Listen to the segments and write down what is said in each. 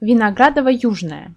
Виноградово-Южная.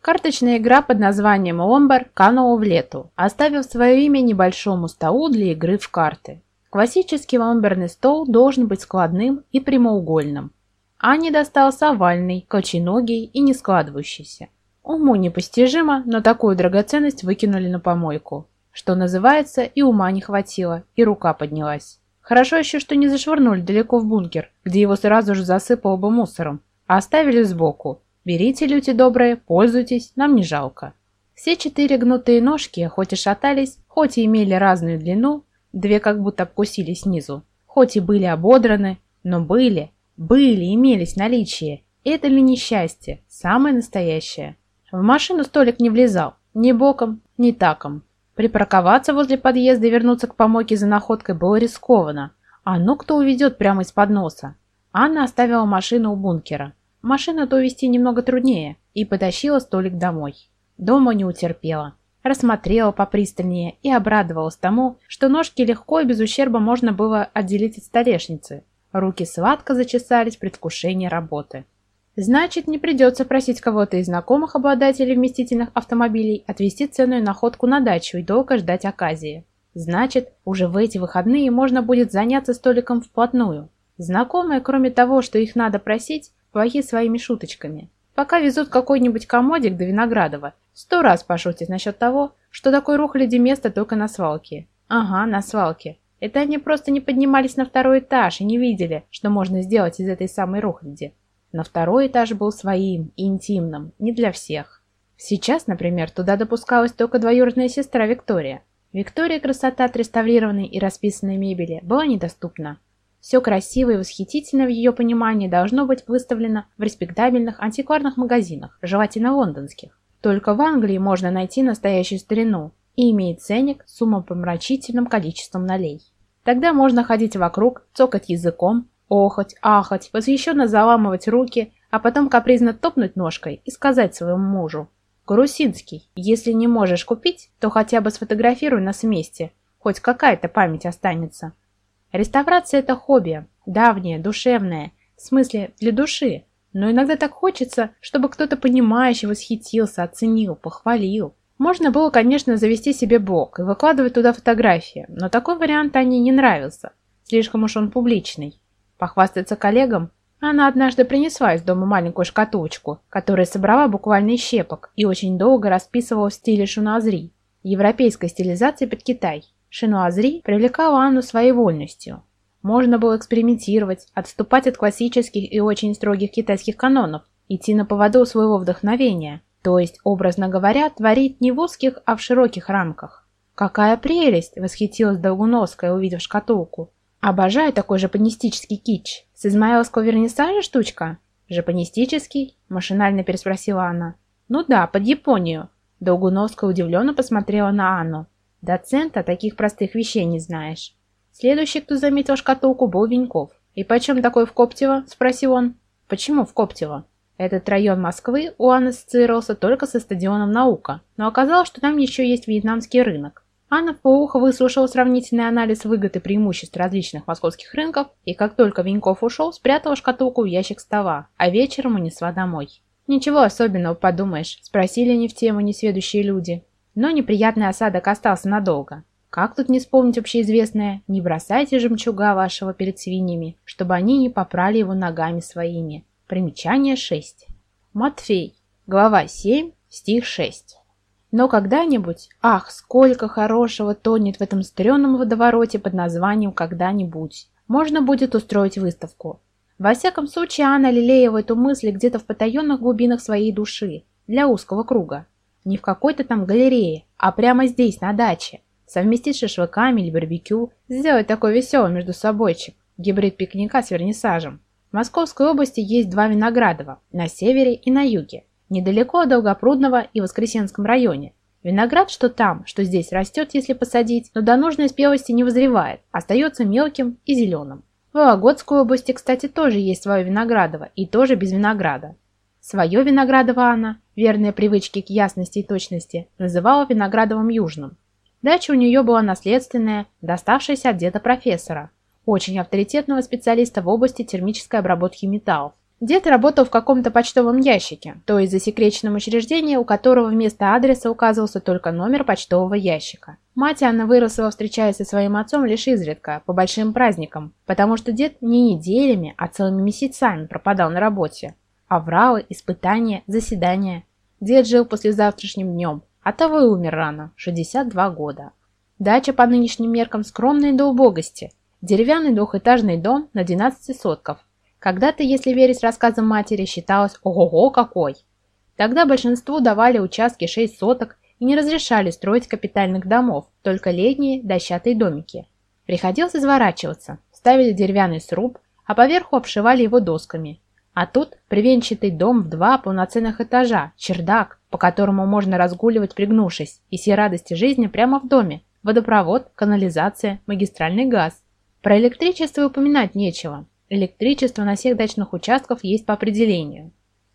Карточная игра под названием «Ломбар» канула в лету, оставив свое имя небольшому столу для игры в карты. Классический ломберный стол должен быть складным и прямоугольным. Ане достался овальный, колченогий и не складывающийся. Уму непостижимо, но такую драгоценность выкинули на помойку. Что называется, и ума не хватило, и рука поднялась. Хорошо еще, что не зашвырнули далеко в бункер, где его сразу же засыпало бы мусором, а оставили сбоку. Берите, люди добрые, пользуйтесь, нам не жалко. Все четыре гнутые ножки, хоть и шатались, хоть и имели разную длину, две как будто обкусили снизу, хоть и были ободраны, но были, были, имелись наличие. Это ли несчастье, самое настоящее? В машину столик не влезал, ни боком, ни таком. Припарковаться возле подъезда и вернуться к помойке за находкой было рискованно. А ну кто уведет прямо из-под носа? Анна оставила машину у бункера. Машину-то увезти немного труднее и потащила столик домой. Дома не утерпела. Рассмотрела попристальнее и обрадовалась тому, что ножки легко и без ущерба можно было отделить от столешницы. Руки сладко зачесались в предвкушении работы. Значит, не придется просить кого-то из знакомых обладателей вместительных автомобилей отвезти ценную находку на дачу и долго ждать оказии. Значит, уже в эти выходные можно будет заняться столиком вплотную. Знакомые, кроме того, что их надо просить, плохи своими шуточками. Пока везут какой-нибудь комодик до Виноградова, сто раз пошутят насчет того, что такой рухляди место только на свалке. Ага, на свалке. Это они просто не поднимались на второй этаж и не видели, что можно сделать из этой самой рухляди. Но второй этаж был своим интимным, не для всех. Сейчас, например, туда допускалась только двоюродная сестра Виктория. Виктория красота отреставрированной и расписанной мебели была недоступна. Все красивое и восхитительное в ее понимании должно быть выставлено в респектабельных антикварных магазинах, желательно лондонских. Только в Англии можно найти настоящую старину и имеет ценник с умопомрачительным количеством налей. Тогда можно ходить вокруг, цокать языком, охать, ахать, восхищенно заламывать руки, а потом капризно топнуть ножкой и сказать своему мужу. «Грусинский, если не можешь купить, то хотя бы сфотографируй нас вместе, хоть какая-то память останется». Реставрация – это хобби, давнее, душевное, в смысле для души. Но иногда так хочется, чтобы кто-то понимающий восхитился, оценил, похвалил. Можно было, конечно, завести себе блог и выкладывать туда фотографии, но такой вариант Ане не нравился. Слишком уж он публичный. Похвастаться коллегам она однажды принесла из дома маленькую шкатулочку, которую собрала буквально из щепок и очень долго расписывала в стиле шуназри, европейской стилизации под Китай. Шинуазри привлекала Анну своей вольностью. Можно было экспериментировать, отступать от классических и очень строгих китайских канонов, идти на поводу своего вдохновения, то есть, образно говоря, творить не в узких, а в широких рамках. «Какая прелесть!» – восхитилась Долгуновская, увидев шкатулку. «Обожаю такой жапонистический кич. С измаиловского вернисажа штучка?» «Жапонистический?» – машинально переспросила она. «Ну да, под Японию». Долгуновская удивленно посмотрела на Анну. Доцента таких простых вещей не знаешь. Следующий, кто заметил шкатулку, был Веньков. «И почем такой в Коптево?» – спросил он. «Почему в Коптево?» Этот район Москвы у Анны ассоциировался только со стадионом «Наука», но оказалось, что там еще есть вьетнамский рынок. Анна в полухо выслушала сравнительный анализ выгод и преимуществ различных московских рынков, и как только Веньков ушел, спрятала шкатулку в ящик стола, а вечером унесла домой. «Ничего особенного, подумаешь», – спросили не в тему несведущие люди. Но неприятный осадок остался надолго. Как тут не вспомнить общеизвестное «Не бросайте жемчуга вашего перед свиньями, чтобы они не попрали его ногами своими». Примечание 6. Матфей, глава 7, стих 6. Но когда-нибудь, ах, сколько хорошего тонет в этом стрёмном водовороте под названием «когда-нибудь», можно будет устроить выставку. Во всяком случае, Анна лелеяла эту мысль где-то в потаенных глубинах своей души, для узкого круга. Не в какой-то там галерее, а прямо здесь, на даче. Совместить шашлыками или барбекю, сделать такой веселый между собойчик, гибрид пикника с вернисажем. В Московской области есть два Виноградова, на севере и на юге, недалеко от Долгопрудного и Воскресенском районе. Виноград что там, что здесь растет, если посадить, но до нужной спелости не вызревает, остается мелким и зеленым. В Вологодской области, кстати, тоже есть свое Виноградово, и тоже без винограда. Свое Виноградово она, верная привычке к ясности и точности, называла Виноградовым Южным. Дача у нее была наследственная, доставшаяся от деда профессора, очень авторитетного специалиста в области термической обработки металлов. Дед работал в каком-то почтовом ящике, то есть засекреченном учреждении, у которого вместо адреса указывался только номер почтового ящика. Мать Анна выросла, встречаясь со своим отцом лишь изредка, по большим праздникам, потому что дед не неделями, а целыми месяцами пропадал на работе. Авралы, испытания, заседания. Дед жил послезавтрашним днем, а того и умер рано, 62 года. Дача по нынешним меркам скромная до убогости. Деревянный двухэтажный дом на 12 сотков, когда-то, если верить рассказам матери, считалось «ого-го какой!». Тогда большинству давали участки 6 соток и не разрешали строить капитальных домов, только летние дощатые домики. Приходилось изворачиваться, ставили деревянный сруб, а поверху обшивали его досками. А тут привенчатый дом в два полноценных этажа, чердак, по которому можно разгуливать пригнувшись, и все радости жизни прямо в доме. Водопровод, канализация, магистральный газ. Про электричество упоминать нечего. Электричество на всех дачных участках есть по определению.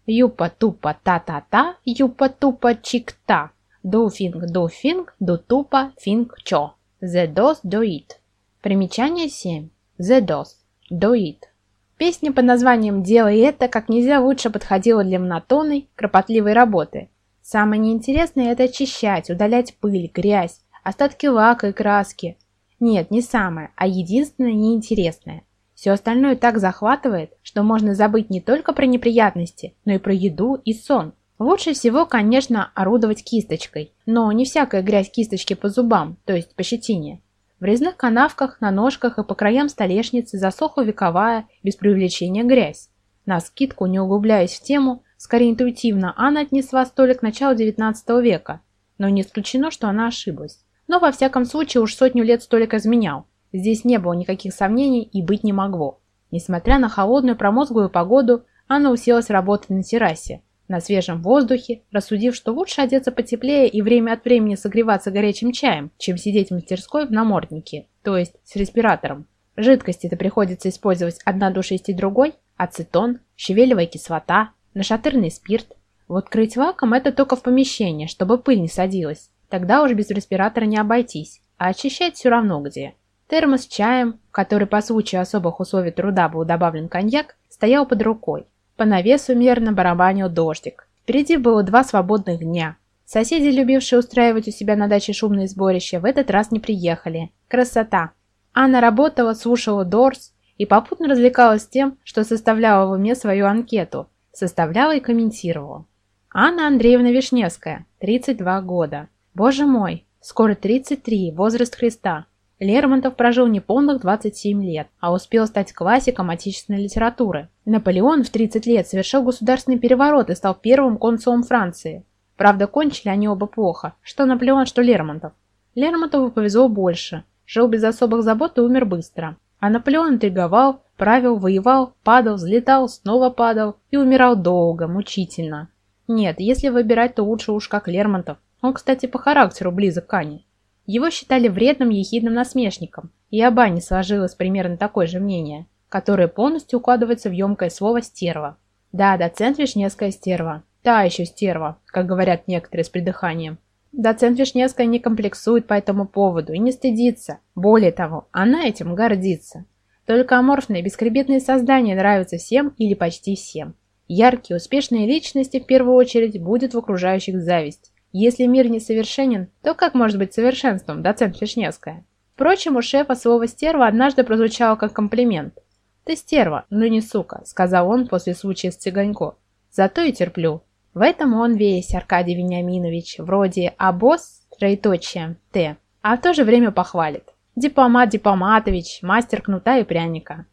Юпа-тупа-та-та-та, юпа-тупа-чик-та. Do-финг, do-финг, do-тупа, финг-чо. The dos do it. Примечание 7. The dos. Do it. Песня под названием «Делай это» как нельзя лучше подходила для монотонной, кропотливой работы. Самое неинтересное – это очищать, удалять пыль, грязь, остатки лака и краски. Нет, не самое, а единственное неинтересное – все остальное так захватывает, что можно забыть не только про неприятности, но и про еду и сон. Лучше всего, конечно, орудовать кисточкой, но не всякая грязь кисточки по зубам, то есть по щетине. В резных канавках, на ножках и по краям столешницы засохла вековая, без привлечения грязь. На скидку, не углубляясь в тему, скорее интуитивно, Анна отнесла столик к началу XIX века, но не исключено, что она ошиблась. Но во всяком случае уж сотню лет столик изменял, Здесь не было никаких сомнений и быть не могло. Несмотря на холодную промозглую погоду, Анна уселась работать на террасе, на свежем воздухе, рассудив, что лучше одеться потеплее и время от времени согреваться горячим чаем, чем сидеть в мастерской в наморднике, то есть с респиратором. Жидкости-то приходится использовать одна до шести другой, ацетон, щавелевая кислота, нашатырный спирт. Вот крыть лаком это только в помещении, чтобы пыль не садилась. Тогда уж без респиратора не обойтись, а очищать все равно где. Термос с чаем, в который по случаю особых условий труда был добавлен коньяк, стоял под рукой. По навесу мерно барабанил дождик. Впереди было два свободных дня. Соседи, любившие устраивать у себя на даче шумные сборища, в этот раз не приехали. Красота! Анна работала, слушала Дорс и попутно развлекалась тем, что составляла в уме свою анкету, составляла и комментировала. Анна Андреевна Вишневская, 32 года. Боже мой, скоро 33, возраст Христа. Лермонтов прожил неполных 27 лет, а успел стать классиком отечественной литературы. Наполеон в 30 лет совершил государственный переворот и стал первым консулом Франции. Правда, кончили они оба плохо, что Наполеон, что Лермонтов. Лермонтову повезло больше, жил без особых забот и умер быстро. А Наполеон интриговал, правил, воевал, падал, взлетал, снова падал и умирал долго, мучительно. Нет, если выбирать, то лучше уж как Лермонтов. Он, кстати, по характеру близок к Ане. Его считали вредным ехидным насмешником, и об Ане сложилось примерно такое же мнение, которое полностью укладывается в емкое слово «стерва». Да, доцент Вишневская стерва. Та еще стерва, как говорят некоторые с придыханием. Доцент Вишневская не комплексует по этому поводу и не стыдится. Более того, она этим гордится. Только аморфные, бескребетные создания нравятся всем или почти всем. Яркие, успешные личности в первую очередь будет в окружающих зависть. Если мир несовершенен, то как может быть совершенством, доцент Вишневская? Впрочем, у шефа слово «стерва» однажды прозвучало как комплимент. «Ты стерва, но не сука», — сказал он после случая с Цыганько. «Зато и терплю». В этом он весь, Аркадий Вениаминович, вроде «а босс», троеточие, «т», а в то же время похвалит. Дипломат Дипломатович, мастер кнута и пряника.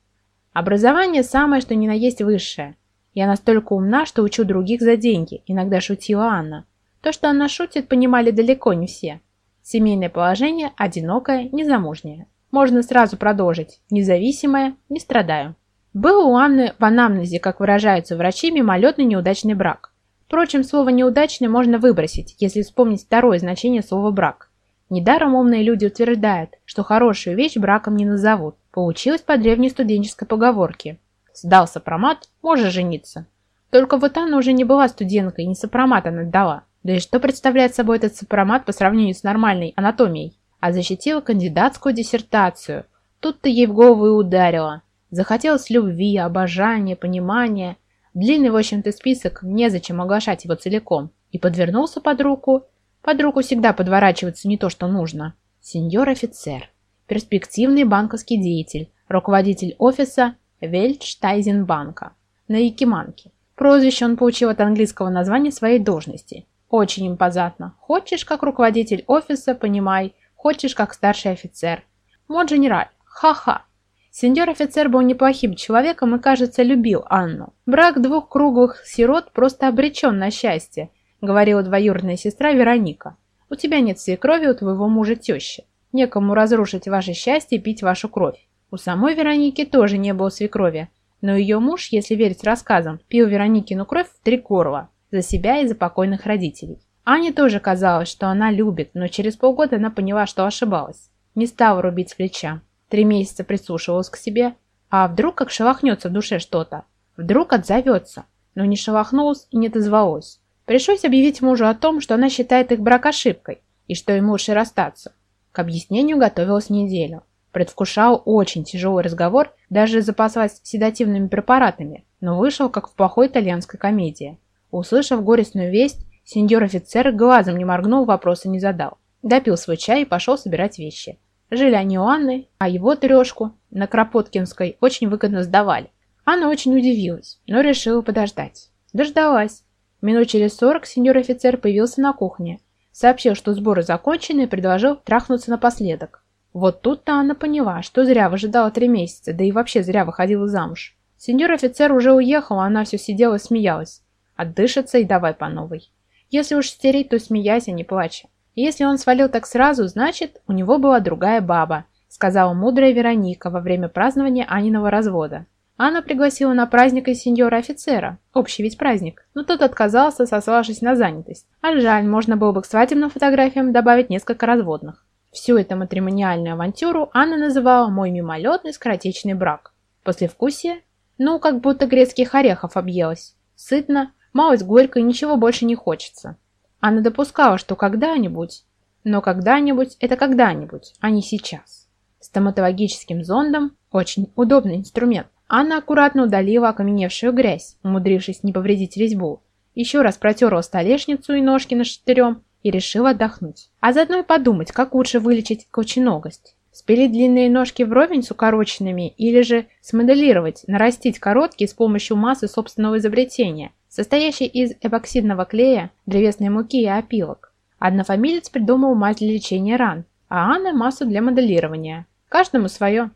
Образование самое, что ни на есть высшее. Я настолько умна, что учу других за деньги, иногда шутила Анна. То, что она шутит, понимали далеко не все. Семейное положение одинокое, незамужнее. Можно сразу продолжить. Независимое, не страдаю. Был у Анны в анамнезе, как выражаются врачи, мимолетный неудачный брак. Впрочем, слово «неудачный» можно выбросить, если вспомнить второе значение слова «брак». Недаром умные люди утверждают, что хорошую вещь браком не назовут. Получилось по древней студенческой поговорке. Сдался промат, можешь жениться. Только вот Анна уже не была студенткой, и не сопромат она дала. Да и что представляет собой этот сопромат по сравнению с нормальной анатомией? А защитила кандидатскую диссертацию. Тут-то ей в голову и ударило. Захотелось любви, обожания, понимания. Длинный, в общем-то, список, незачем оглашать его целиком. И подвернулся под руку. Под руку всегда подворачивается не то, что нужно. Сеньор офицер. Перспективный банковский деятель. Руководитель офиса Вельдштайзенбанка. На Якиманке. Прозвище он получил от английского названия своей должности. Очень импозантно. Хочешь, как руководитель офиса, понимай. Хочешь, как старший офицер. Мод генераль. Ха-ха. Сеньор-офицер был неплохим человеком и, кажется, любил Анну. Брак двух круглых сирот просто обречен на счастье, говорила двоюродная сестра Вероника. У тебя нет свекрови, у твоего мужа теща. Некому разрушить ваше счастье и пить вашу кровь. У самой Вероники тоже не было свекрови, но ее муж, если верить рассказам, пил Вероникину кровь в три горла, за себя и за покойных родителей. Ане тоже казалось, что она любит, но через полгода она поняла, что ошибалась. Не стала рубить плеча. Три месяца прислушивалась к себе, а вдруг как шелохнется в душе что-то. Вдруг отзовется, но не шелохнулась и не дозвалась. Пришлось объявить мужу о том, что она считает их брак ошибкой и что ему лучше расстаться. К объяснению готовилась неделю. Предвкушал очень тяжелый разговор, даже запасалась седативными препаратами, но вышел как в плохой итальянской комедии. Услышав горестную весть, сеньор-офицер глазом не моргнул, вопроса не задал. Допил свой чай и пошел собирать вещи. Жили они у Анны, а его трешку на Кропоткинской очень выгодно сдавали. Анна очень удивилась, но решила подождать. Дождалась. Минут через сорок сеньор-офицер появился на кухне. Сообщил, что сборы закончены и предложил трахнуться напоследок. Вот тут-то Анна поняла, что зря выжидала три месяца, да и вообще зря выходила замуж. Сеньор-офицер уже уехал, а она все сидела и смеялась. Отдышится и давай по новой. Если уж стереть, то смеясь, а не плача. Если он свалил так сразу, значит, у него была другая баба, сказала мудрая Вероника во время празднования Аниного развода. Анна пригласила на праздник и сеньора-офицера. Общий ведь праздник. Но тот отказался, сославшись на занятость. А жаль, можно было бы к свадебным фотографиям добавить несколько разводных. Всю эту матримониальную авантюру Анна называла «мой мимолетный скоротечный брак». Послевкусие? Ну, как будто грецких орехов объелась. Сытно, малость горько и ничего больше не хочется. Она допускала, что когда-нибудь, но когда-нибудь это когда-нибудь, а не сейчас. Стоматологическим зондом очень удобный инструмент. Анна аккуратно удалила окаменевшую грязь, умудрившись не повредить резьбу. Еще раз протерла столешницу и ножки на штырем и решила отдохнуть. А заодно и подумать, как лучше вылечить колченогость. Спилить длинные ножки вровень с укороченными или же смоделировать, нарастить короткие с помощью массы собственного изобретения – состоящий из эпоксидного клея, древесной муки и опилок. Однофамилец придумал мазь для лечения ран, а Анна – массу для моделирования. Каждому свое.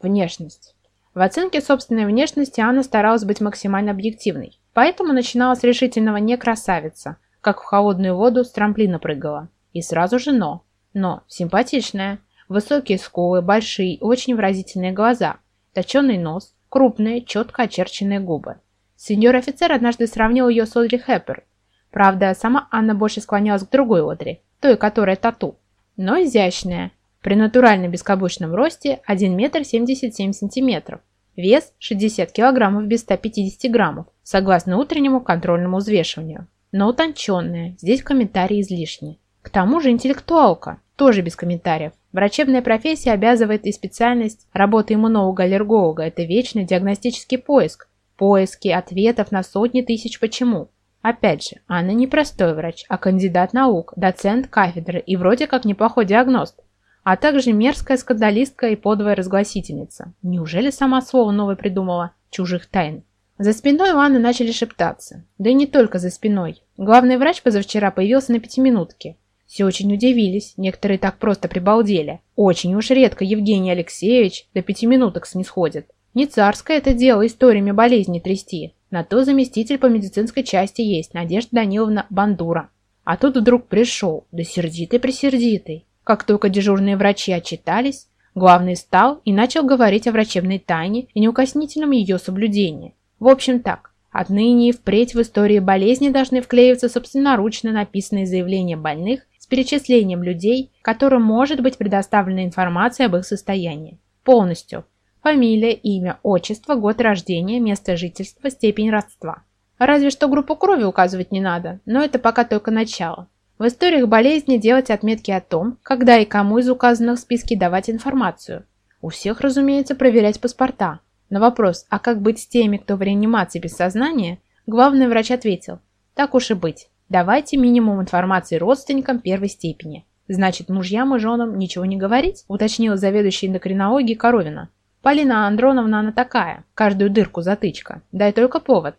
Внешность. В оценке собственной внешности Анна старалась быть максимально объективной, поэтому начинала с решительного «не красавица», как в холодную воду с трамплина прыгала. И сразу же «но». Но симпатичная. Высокие скулы, большие, очень выразительные глаза, точеный нос, крупные, четко очерченные губы. Сеньор-офицер однажды сравнил ее с Одри Хэппер. Правда, сама Анна больше склонялась к другой Одри, той, которая тату. Но изящная. При натурально бескаблучном росте 1 метр 77 сантиметров. Вес 60 килограммов без 150 граммов, согласно утреннему контрольному взвешиванию. Но утонченная, здесь комментарии излишни. К тому же интеллектуалка, тоже без комментариев. Врачебная профессия обязывает и специальность работы иммунолога-аллерголога. Это вечный диагностический поиск, поиски ответов на сотни тысяч «почему». Опять же, Анна не простой врач, а кандидат наук, доцент кафедры и вроде как неплохой диагност, а также мерзкая скандалистка и подвая разгласительница. Неужели сама слово новое придумала? Чужих тайн. За спиной у Анны начали шептаться. Да и не только за спиной. Главный врач позавчера появился на пятиминутке. Все очень удивились, некоторые так просто прибалдели. Очень уж редко Евгений Алексеевич до пяти минуток снисходит. Не царское это дело историями болезни трясти. На то заместитель по медицинской части есть, Надежда Даниловна Бандура. А тут вдруг пришел, да сердитый-пресердитый. Как только дежурные врачи отчитались, главный стал и начал говорить о врачебной тайне и неукоснительном ее соблюдении. В общем так, отныне и впредь в истории болезни должны вклеиваться собственноручно написанные заявления больных с перечислением людей, которым может быть предоставлена информация об их состоянии. Полностью, Фамилия, имя, отчество, год рождения, место жительства, степень родства. Разве что группу крови указывать не надо, но это пока только начало. В историях болезни делать отметки о том, когда и кому из указанных в списке давать информацию. У всех, разумеется, проверять паспорта. На вопрос, а как быть с теми, кто в реанимации без сознания, главный врач ответил, так уж и быть, давайте минимум информации родственникам первой степени. Значит, мужьям и женам ничего не говорить, уточнила заведующая эндокринологией Коровина. Полина Андроновна она такая, каждую дырку затычка, дай только повод.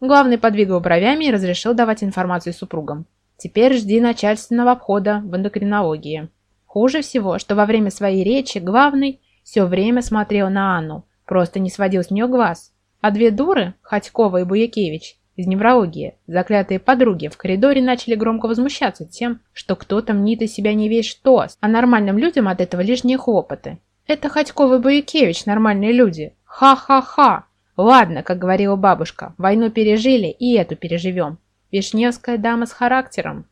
Главный подвигал бровями и разрешил давать информацию супругам. Теперь жди начальственного обхода в эндокринологии. Хуже всего, что во время своей речи главный все время смотрел на Анну, просто не сводил с нее глаз. А две дуры, Ходькова и Буякевич, из неврологии, заклятые подруги, в коридоре начали громко возмущаться тем, что кто-то мнит из себя не весь что, а нормальным людям от этого лишние хлопоты. Это Ходькова и Буякевич, нормальные люди. Ха-ха-ха! Ладно, как говорила бабушка, войну пережили и эту переживем. Вишневская дама с характером.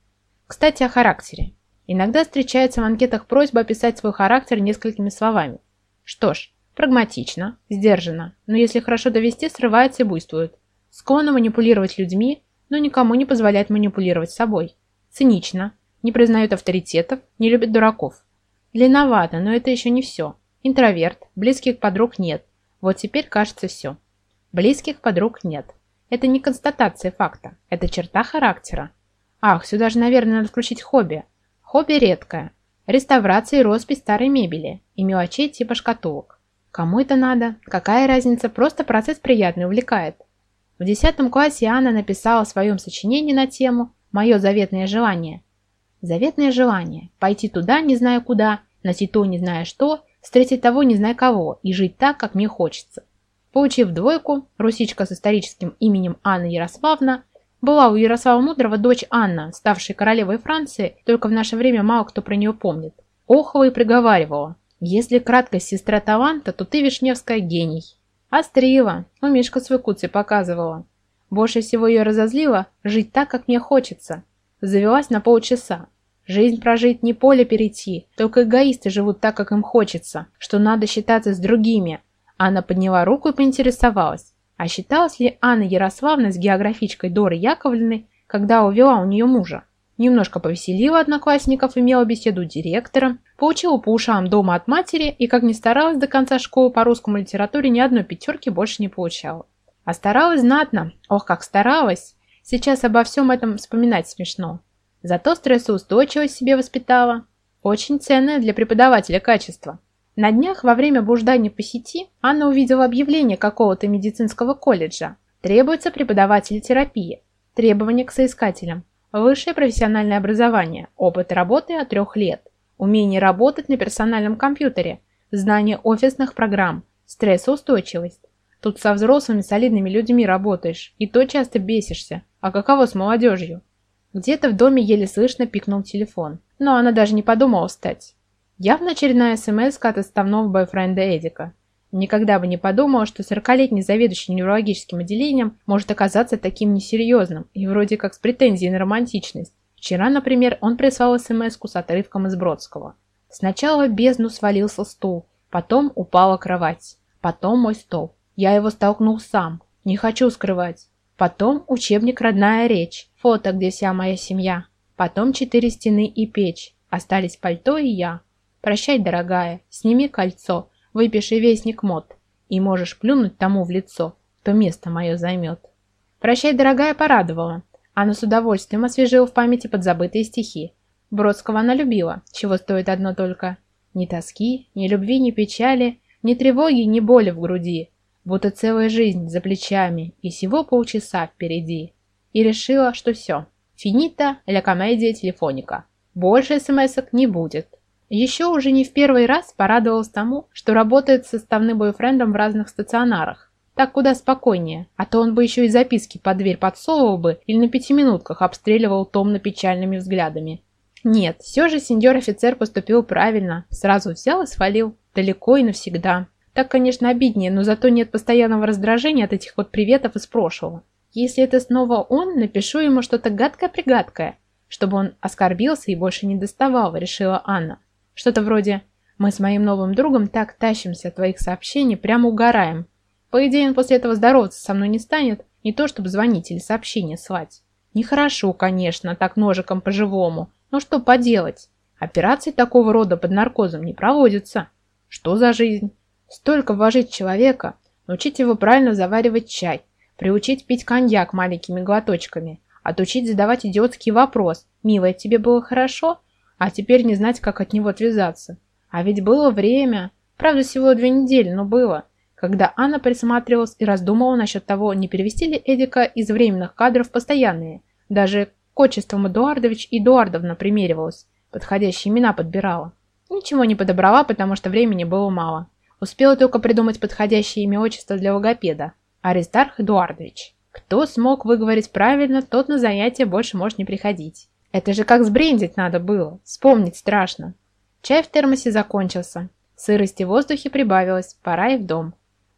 Кстати, о характере. Иногда встречается в анкетах просьба описать свой характер несколькими словами. Что ж, прагматично, сдержанно, но если хорошо довести, срывается и буйствует. Склонно манипулировать людьми, но никому не позволяет манипулировать собой. Цинично, не признает авторитетов, не любит дураков. Длинновато, но это еще не все. Интроверт, близких подруг нет. Вот теперь кажется все. Близких подруг нет. Это не констатация факта, это черта характера. Ах, сюда же, наверное, надо включить хобби. Хобби редкое. Реставрация и роспись старой мебели и мелочей типа шкатулок. Кому это надо? Какая разница? Просто процесс приятный, увлекает. В 10 классе Анна написала в своем сочинении на тему «Мое заветное желание». Заветное желание – пойти туда, не зная куда, найти то, не зная что, встретить того, не зная кого, и жить так, как мне хочется. Получив двойку, русичка с историческим именем Анна Ярославна была у Ярослава Мудрого дочь Анна, ставшая королевой Франции, только в наше время мало кто про нее помнит. Охова и приговаривала. Если краткость сестра таланта, то ты, Вишневская, гений. Острила, у Мишка свой куцей показывала. Больше всего ее разозлило жить так, как мне хочется. Завелась на полчаса. Жизнь прожить не поле перейти, только эгоисты живут так, как им хочется, что надо считаться с другими, Анна подняла руку и поинтересовалась, а считалась ли Анна Ярославна с географичкой Доры Яковлевны, когда увела у нее мужа? Немножко повеселила одноклассников, имела беседу с директором, получила по ушам дома от матери и, как ни старалась до конца школы по русскому литературе, ни одной пятерки больше не получала. А старалась знатно. Ох, как старалась. Сейчас обо всем этом вспоминать смешно. Зато стрессоустойчивость себе воспитала. Очень ценное для преподавателя качество. На днях во время блуждания по сети Анна увидела объявление какого-то медицинского колледжа. Требуется преподаватель терапии. Требования к соискателям. Высшее профессиональное образование. Опыт работы от трех лет. Умение работать на персональном компьютере. Знание офисных программ. Стрессоустойчивость. Тут со взрослыми солидными людьми работаешь, и то часто бесишься. А каково с молодежью? Где-то в доме еле слышно пикнул телефон, но она даже не подумала встать. Явно очередная смс от отставного бойфренда Эдика. Никогда бы не подумала, что 40-летний заведующий неврологическим отделением может оказаться таким несерьезным и вроде как с претензией на романтичность. Вчера, например, он прислал смс с отрывком из Бродского. Сначала бездну свалился стул, потом упала кровать, потом мой стол. Я его столкнул сам, не хочу скрывать. Потом учебник «Родная речь», фото, где вся моя семья. Потом четыре стены и печь, остались пальто и я. Прощай, дорогая, сними кольцо, выпиши вестник мод, и можешь плюнуть тому в лицо, то место мое займет. Прощай, дорогая, порадовала. Она с удовольствием освежила в памяти подзабытые стихи. Бродского она любила, чего стоит одно только. Ни тоски, ни любви, ни печали, ни тревоги, ни боли в груди, будто целая жизнь за плечами и всего полчаса впереди. И решила, что все. Финита ля комедия телефоника. Больше смс не будет. Еще уже не в первый раз порадовалась тому, что работает с составным бойфрендом в разных стационарах. Так куда спокойнее, а то он бы еще и записки под дверь подсовывал бы или на пятиминутках обстреливал томно-печальными взглядами. Нет, все же сеньор-офицер поступил правильно, сразу взял и свалил, далеко и навсегда. Так, конечно, обиднее, но зато нет постоянного раздражения от этих вот приветов из прошлого. Если это снова он, напишу ему что-то гадкое-пригадкое, чтобы он оскорбился и больше не доставал, решила Анна. Что-то вроде «Мы с моим новым другом так тащимся от твоих сообщений, прямо угораем». По идее, он после этого здороваться со мной не станет, не то чтобы звонить или сообщение слать. Нехорошо, конечно, так ножиком по-живому, но что поделать? Операции такого рода под наркозом не проводятся. Что за жизнь? Столько вложить человека, научить его правильно заваривать чай, приучить пить коньяк маленькими глоточками, отучить задавать идиотский вопрос «Милая, тебе было хорошо?» а теперь не знать, как от него отвязаться. А ведь было время, правда всего две недели, но было, когда Анна присматривалась и раздумывала насчет того, не перевести ли Эдика из временных кадров в постоянные. Даже к отчествам Эдуардович и Эдуардовна примеривалась, подходящие имена подбирала. Ничего не подобрала, потому что времени было мало. Успела только придумать подходящее имя отчество для логопеда. Аристарх Эдуардович. Кто смог выговорить правильно, тот на занятия больше может не приходить. Это же как сбрендить надо было. Вспомнить страшно. Чай в термосе закончился. Сырости в воздухе прибавилось, пора и в дом.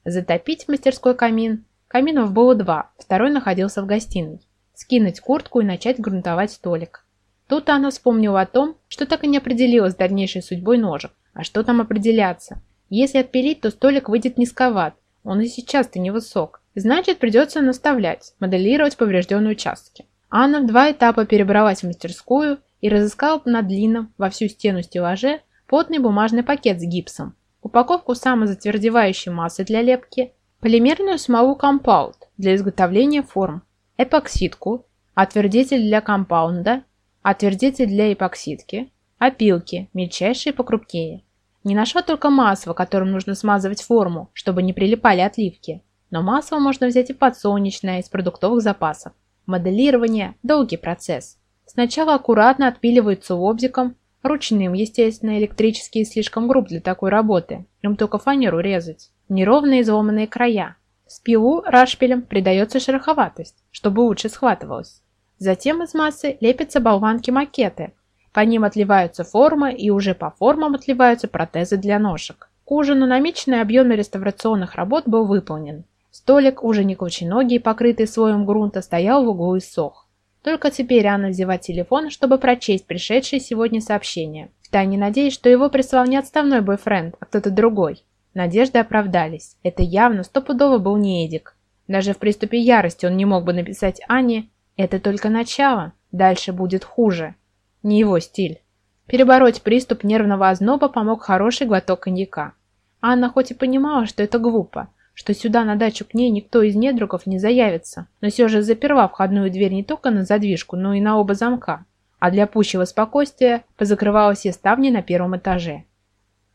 Затопить в мастерской камин. Каминов было два, второй находился в гостиной. Скинуть куртку и начать грунтовать столик. Тут она вспомнила о том, что так и не определилась с дальнейшей судьбой ножек. А что там определяться? Если отпилить, то столик выйдет низковат. Он и сейчас-то невысок. Значит, придется наставлять, моделировать поврежденные участки. Анна в два этапа перебралась в мастерскую и разыскала на длинном во всю стену стеллаже плотный бумажный пакет с гипсом, упаковку самозатвердевающей массы для лепки, полимерную смолу компаунд для изготовления форм, эпоксидку, отвердитель для компаунда, отвердитель для эпоксидки, опилки, мельчайшие покрупнее. Не нашла только масло, которым нужно смазывать форму, чтобы не прилипали отливки. Но масло можно взять и подсолнечное из продуктовых запасов. Моделирование – долгий процесс. Сначала аккуратно отпиливаются лобзиком, ручным, естественно, электрические слишком груб для такой работы, им только фанеру резать. Неровные изломанные края. Спилу рашпилем придается шероховатость, чтобы лучше схватывалось. Затем из массы лепятся болванки-макеты. По ним отливаются формы и уже по формам отливаются протезы для ножек. К ужину намеченный объем реставрационных работ был выполнен. Столик, уже не колченогий, покрытый слоем грунта, стоял в углу и сох. Только теперь Анна взяла телефон, чтобы прочесть пришедшее сегодня сообщение. Втайне надеясь, что его прислал не отставной бойфренд, а кто-то другой. Надежды оправдались. Это явно стопудово был не Эдик. Даже в приступе ярости он не мог бы написать Ане «Это только начало, дальше будет хуже». Не его стиль. Перебороть приступ нервного озноба помог хороший глоток коньяка. Анна хоть и понимала, что это глупо, что сюда на дачу к ней никто из недругов не заявится, но все же заперла входную дверь не только на задвижку, но и на оба замка, а для пущего спокойствия позакрывала все ставни на первом этаже.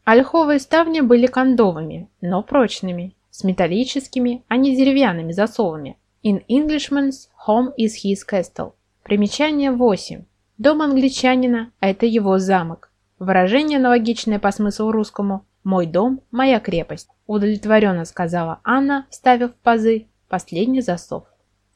Ольховые ставни были кондовыми, но прочными, с металлическими, а не деревянными засовами. In Englishman's home is his castle. Примечание 8. Дом англичанина – это его замок. Выражение аналогичное по смыслу русскому «Мой дом – моя крепость», удовлетворенно сказала Анна, вставив в пазы последний засов.